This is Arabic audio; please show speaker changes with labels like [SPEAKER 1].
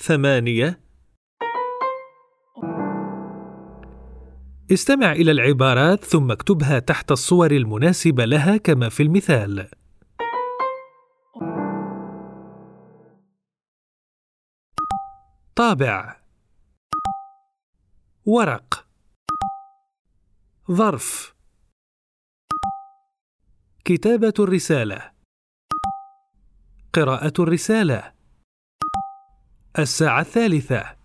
[SPEAKER 1] ثمانية. استمع إلى العبارات ثم اكتبها تحت الصور المناسبة لها كما في المثال. طابع. ورق. ظرف. كتابة الرسالة. قراءة الرسالة. الساعة الثالثة.